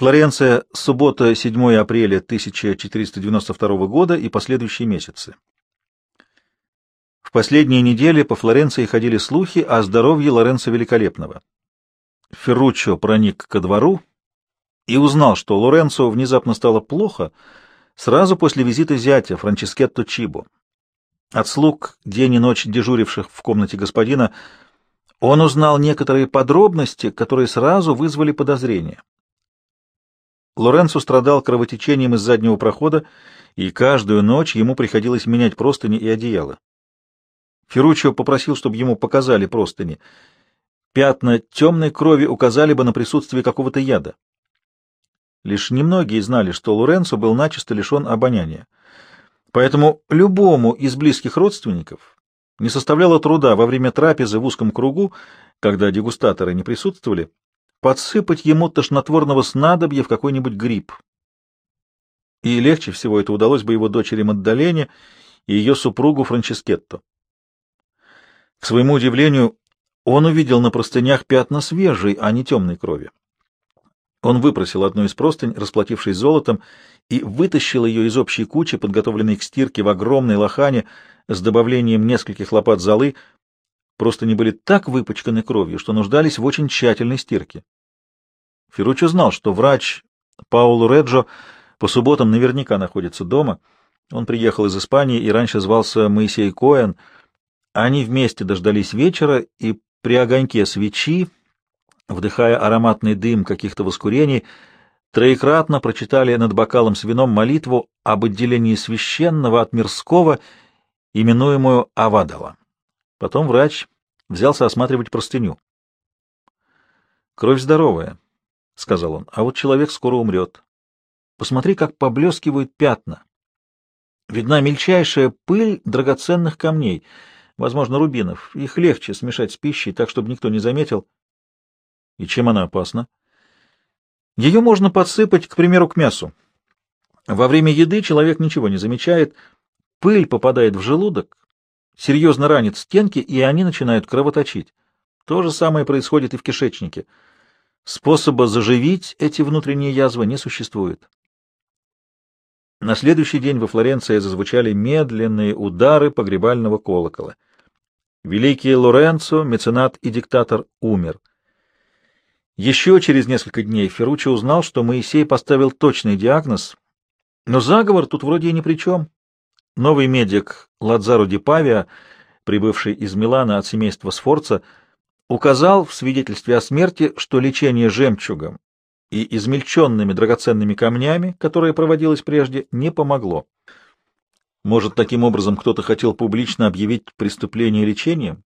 Флоренция, суббота, 7 апреля 1492 года и последующие месяцы. В последние недели по Флоренции ходили слухи о здоровье Лоренцо Великолепного. Ферруччо проник ко двору и узнал, что Лоренцо внезапно стало плохо сразу после визита зятя Франческетто Чибо. От слуг, день и ночь дежуривших в комнате господина, он узнал некоторые подробности, которые сразу вызвали подозрения. Лоренцо страдал кровотечением из заднего прохода, и каждую ночь ему приходилось менять простыни и одеяло. Ферруччо попросил, чтобы ему показали простыни. Пятна темной крови указали бы на присутствие какого-то яда. Лишь немногие знали, что Лоренцо был начисто лишен обоняния. Поэтому любому из близких родственников не составляло труда во время трапезы в узком кругу, когда дегустаторы не присутствовали, подсыпать ему тошнотворного снадобья в какой-нибудь гриб. И легче всего это удалось бы его дочери Маддалене и ее супругу Франческетто. К своему удивлению, он увидел на простынях пятна свежей, а не темной крови. Он выпросил одну из простынь, расплатившись золотом, и вытащил ее из общей кучи, подготовленной к стирке в огромной лохане с добавлением нескольких лопат золы, просто не были так выпачканы кровью, что нуждались в очень тщательной стирке. Ферруччо знал, что врач Пауло Реджо по субботам наверняка находится дома. Он приехал из Испании и раньше звался Моисей Коэн. Они вместе дождались вечера и при огоньке свечи, вдыхая ароматный дым каких-то воскурений, троекратно прочитали над бокалом с вином молитву об отделении священного от мирского, именуемую Авадала. Потом врач взялся осматривать простыню. «Кровь здоровая», — сказал он, — «а вот человек скоро умрет. Посмотри, как поблескивают пятна. Видна мельчайшая пыль драгоценных камней, возможно, рубинов. Их легче смешать с пищей, так, чтобы никто не заметил. И чем она опасна? Ее можно подсыпать, к примеру, к мясу. Во время еды человек ничего не замечает, пыль попадает в желудок, серьезно ранит стенки, и они начинают кровоточить. То же самое происходит и в кишечнике. Способа заживить эти внутренние язвы не существует. На следующий день во Флоренции зазвучали медленные удары погребального колокола. Великий Лоренцо, меценат и диктатор, умер. Еще через несколько дней Ферруччо узнал, что Моисей поставил точный диагноз, но заговор тут вроде и ни при чем. Новый медик Ладзаро Ди Павия, прибывший из Милана от семейства Сфорца, указал в свидетельстве о смерти, что лечение жемчугом и измельченными драгоценными камнями, которое проводилось прежде, не помогло. Может, таким образом кто-то хотел публично объявить преступление лечением?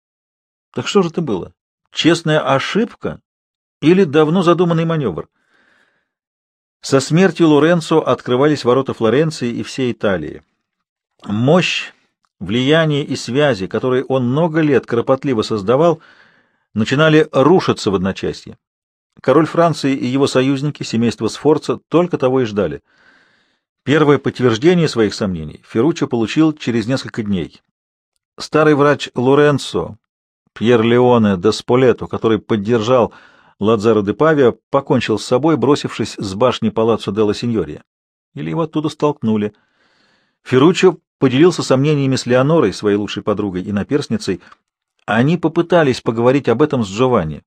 Так что же это было? Честная ошибка или давно задуманный маневр? Со смертью Лоренцо открывались ворота Флоренции и всей Италии. Мощь, влияние и связи, которые он много лет кропотливо создавал, начинали рушиться в одночасье. Король Франции и его союзники, семейство Сфорца, только того и ждали. Первое подтверждение своих сомнений Ферруччо получил через несколько дней. Старый врач Лоренцо, Пьер Леоне де Сполетто, который поддержал Ладзаро де Павиа, покончил с собой, бросившись с башни Палаццо делла Синьория. Или его оттуда столкнули. Ферруччо поделился сомнениями с Леонорой, своей лучшей подругой и наперсницей. Они попытались поговорить об этом с Джованни.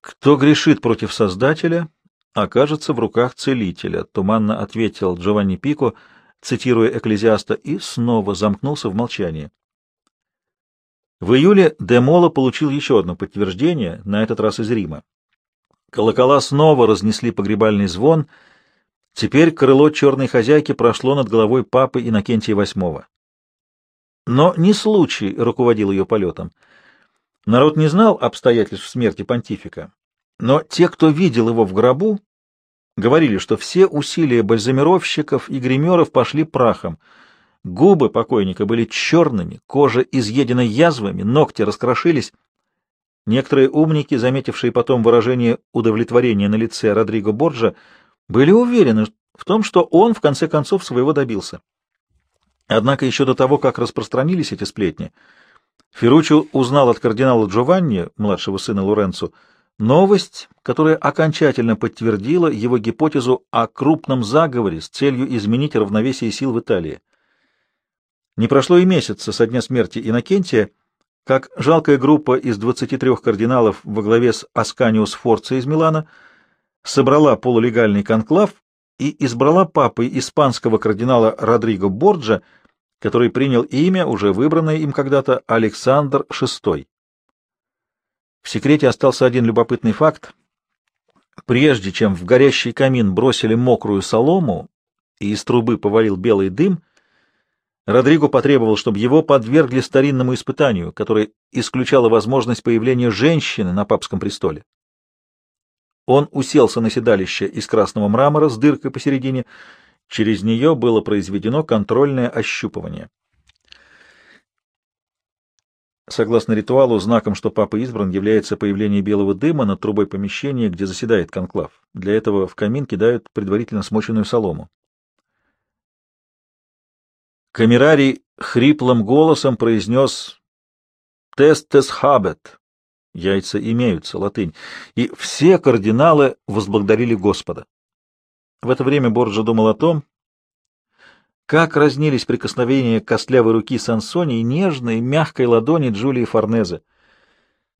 «Кто грешит против Создателя, окажется в руках Целителя», — туманно ответил Джованни Пико, цитируя Экклезиаста, и снова замкнулся в молчании. В июле Демола получил еще одно подтверждение, на этот раз из Рима. Колокола снова разнесли погребальный звон — Теперь крыло черной хозяйки прошло над головой папы Иннокентия VIII. Но не случай руководил ее полетом. Народ не знал обстоятельств смерти понтифика, но те, кто видел его в гробу, говорили, что все усилия бальзамировщиков и гримеров пошли прахом. Губы покойника были черными, кожа изъедена язвами, ногти раскрошились. Некоторые умники, заметившие потом выражение удовлетворения на лице Родриго Борджа, были уверены в том, что он в конце концов своего добился. Однако еще до того, как распространились эти сплетни, Ферруччо узнал от кардинала Джованни, младшего сына Лоренцо, Новость, которая окончательно подтвердила его гипотезу о крупном заговоре с целью изменить равновесие сил в Италии. Не прошло и месяца со дня смерти Иннокентия, как жалкая группа из 23 кардиналов во главе с Асканиус Форца из Милана собрала полулегальный конклав и избрала папой испанского кардинала Родриго Борджа, который принял имя, уже выбранное им когда-то, Александр VI. В секрете остался один любопытный факт. Прежде чем в горящий камин бросили мокрую солому и из трубы повалил белый дым, Родриго потребовал, чтобы его подвергли старинному испытанию, которое исключало возможность появления женщины на папском престоле. Он уселся на седалище из красного мрамора с дыркой посередине. Через нее было произведено контрольное ощупывание. Согласно ритуалу, знаком, что папа избран, является появление белого дыма над трубой помещения, где заседает конклав. Для этого в камин кидают предварительно смоченную солому. Камерарий хриплым голосом произнес «Тестес хабет» Яйца имеются, латынь. И все кардиналы возблагодарили Господа. В это время Борджа думал о том, как разнились прикосновения костлявой руки Сансони и нежной, мягкой ладони Джулии Форнезе.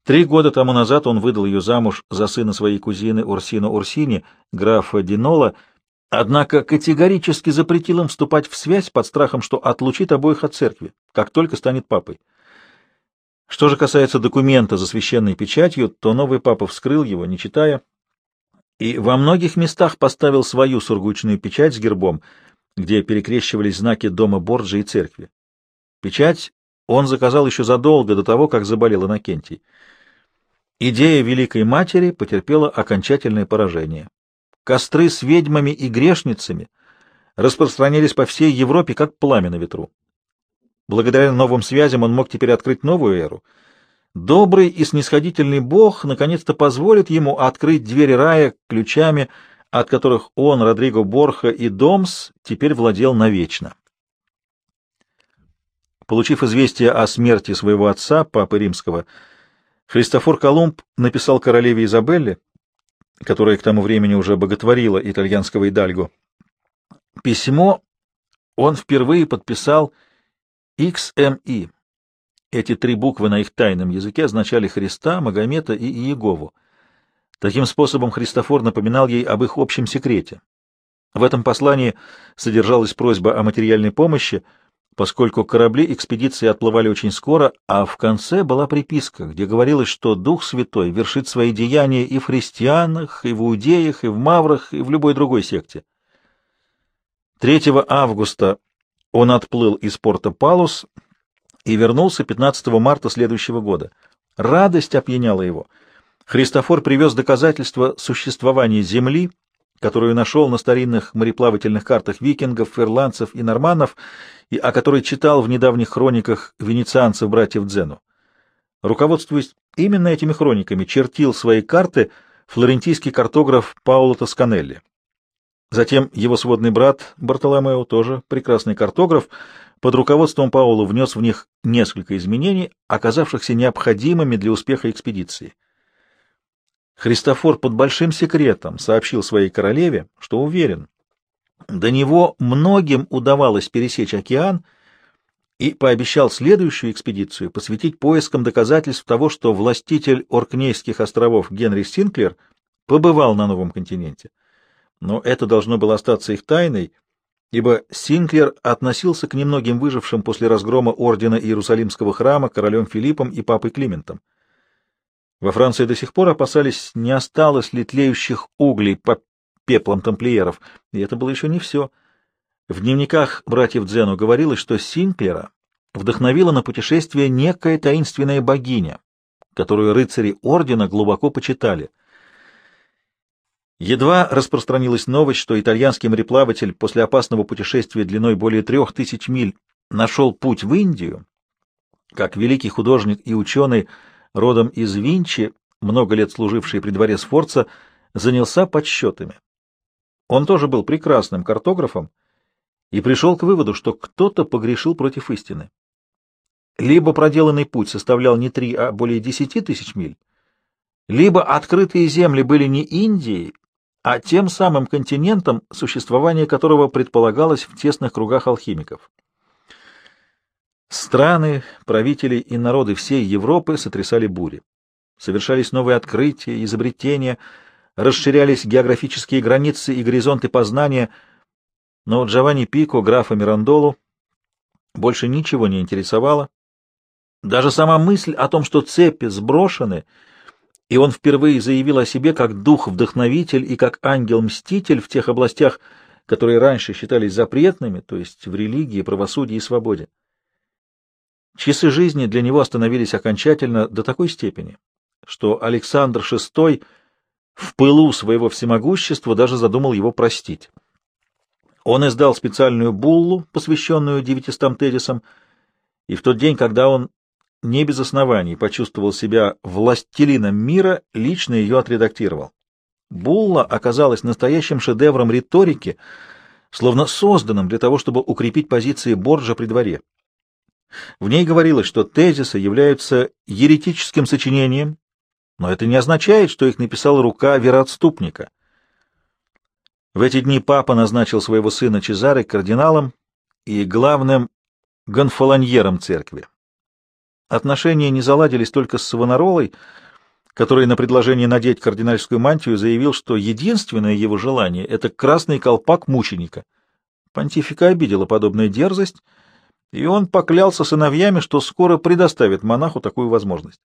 Три года тому назад он выдал ее замуж за сына своей кузины Урсино Урсини, графа Динола, однако категорически запретил им вступать в связь под страхом, что отлучит обоих от церкви, как только станет папой. Что же касается документа за священной печатью, то новый папа вскрыл его, не читая, и во многих местах поставил свою сургучную печать с гербом, где перекрещивались знаки дома Борджа и церкви. Печать он заказал еще задолго до того, как заболел Иннокентий. Идея Великой Матери потерпела окончательное поражение. Костры с ведьмами и грешницами распространились по всей Европе, как пламя на ветру. Благодаря новым связям он мог теперь открыть новую эру. Добрый и снисходительный Бог наконец-то позволит ему открыть двери рая ключами, от которых он, Родриго Борха и Домс теперь владел навечно. Получив известие о смерти своего отца, папы римского, Христофор Колумб написал королеве Изабелле, которая к тому времени уже боготворила итальянского идальго. Письмо он впервые подписал XMI. Эти три буквы на их тайном языке означали Христа, Магомета и Иегову. Таким способом Христофор напоминал ей об их общем секрете. В этом послании содержалась просьба о материальной помощи, поскольку корабли экспедиции отплывали очень скоро, а в конце была приписка, где говорилось, что Дух Святой вершит свои деяния и в христианах, и в иудеях, и в маврах, и в любой другой секте. 3 августа он отплыл из порта Палус и вернулся 15 марта следующего года. Радость опьяняла его. Христофор привез доказательства существования Земли, которую нашел на старинных мореплавательных картах викингов, ирландцев и норманнов, и о которой читал в недавних хрониках венецианцев братьев Дзену. Руководствуясь именно этими хрониками, чертил свои карты флорентийский картограф Пауло Тосканелли. Затем его сводный брат Бартоломео, тоже прекрасный картограф, под руководством Паула внес в них несколько изменений, оказавшихся необходимыми для успеха экспедиции. Христофор под большим секретом сообщил своей королеве, что уверен, до него многим удавалось пересечь океан, и пообещал следующую экспедицию посвятить поискам доказательств того, что властитель Оркнейских островов Генри Синклер побывал на новом континенте но это должно было остаться их тайной, ибо Синклер относился к немногим выжившим после разгрома ордена Иерусалимского храма королем Филиппом и папой Климентом. Во Франции до сих пор опасались, не осталось ли тлеющих углей по пеплам тамплиеров, и это было еще не все. В дневниках братьев Дзену говорилось, что Синклера вдохновила на путешествие некая таинственная богиня, которую рыцари ордена глубоко почитали — Едва распространилась новость, что итальянский мореплаватель после опасного путешествия длиной более трех тысяч миль нашел путь в Индию, как великий художник и ученый, родом из Винчи, много лет служивший при дворе Сфорца, занялся подсчетами. Он тоже был прекрасным картографом и пришел к выводу, что кто-то погрешил против истины. Либо проделанный путь составлял не три, а более десяти тысяч миль, либо открытые земли были не Индией, а тем самым континентом, существование которого предполагалось в тесных кругах алхимиков. Страны, правители и народы всей Европы сотрясали бури. Совершались новые открытия, изобретения, расширялись географические границы и горизонты познания, но Джованни Пико, графа Мирандолу, больше ничего не интересовало. Даже сама мысль о том, что цепи сброшены — и он впервые заявил о себе как дух-вдохновитель и как ангел-мститель в тех областях, которые раньше считались запретными, то есть в религии, правосудии и свободе. Часы жизни для него остановились окончательно до такой степени, что Александр VI в пылу своего всемогущества даже задумал его простить. Он издал специальную буллу, посвященную девятистам тезисам, и в тот день, когда он не без оснований почувствовал себя властелином мира, лично ее отредактировал. Булла оказалась настоящим шедевром риторики, словно созданным для того, чтобы укрепить позиции Борджа при дворе. В ней говорилось, что тезисы являются еретическим сочинением, но это не означает, что их написала рука вероотступника. В эти дни папа назначил своего сына Чезаре кардиналом и главным гонфолоньером церкви. Отношения не заладились только с Савонаролой, который на предложение надеть кардинальскую мантию заявил, что единственное его желание — это красный колпак мученика. Понтифика обидела подобная дерзость, и он поклялся сыновьями, что скоро предоставит монаху такую возможность.